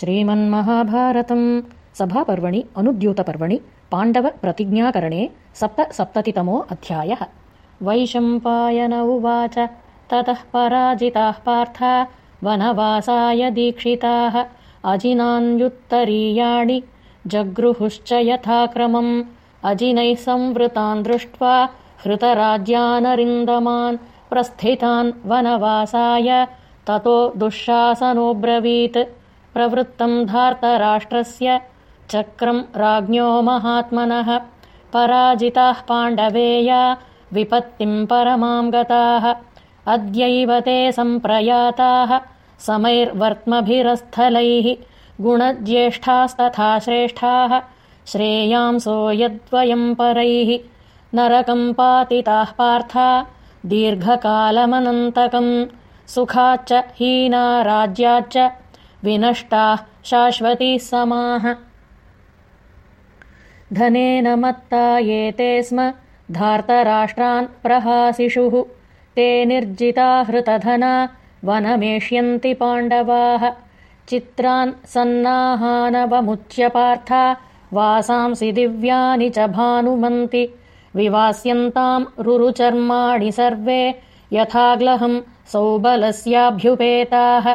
श्रीमन्महाभारतम्। सभापर्वणि अनुद्यूतपर्वणि पाण्डवप्रतिज्ञाकरणे सप्तसप्ततितमो अध्यायः। वैशम्पायन उवाच। ततः पराजिताः पार्था। वनवासाय दीक्षिताः। अजिनान्युत्तरीयाणि। जगृहुश्च यथाक्रमम्। अजिनैः संवृतान् दृष्ट्वा हृतराज्यानरिन्दमान् प्रस्थितान् वनवासाय। ततो दुःशासनोऽब्रवीत् प्रवृत्तम् धार्तराष्ट्रस्य चक्रम् राज्ञो महात्मनः पराजिताः पाण्डवेया विपत्तिम् परमाम् गताः अद्यैव ते सम्प्रयाताः समैर्वर्त्मभिरस्थलैः गुणज्येष्ठास्तथा श्रेष्ठाः श्रेयांसो यद्वयम् परैः नरकम् पातिताः पार्था दीर्घकालमनन्तकम् सुखाच्च हीना राज्याच्च विनष्टाः शाश्वतीः समाः। धनेन मत्ता ये ते स्म धार्तराष्ट्रान् प्रहासिषुः। ते निर्जिता हृतधना वनमेष्यन्ति पाण्डवाः। चित्रान् सन्नाहानवमुच्यपार्था वासांसि दिव्यानि च भानुमन्ति। विवास्यन्ताम् रुरुचर्माणि सर्वे यथाग्लहम् सौबलस्याभ्युपेताः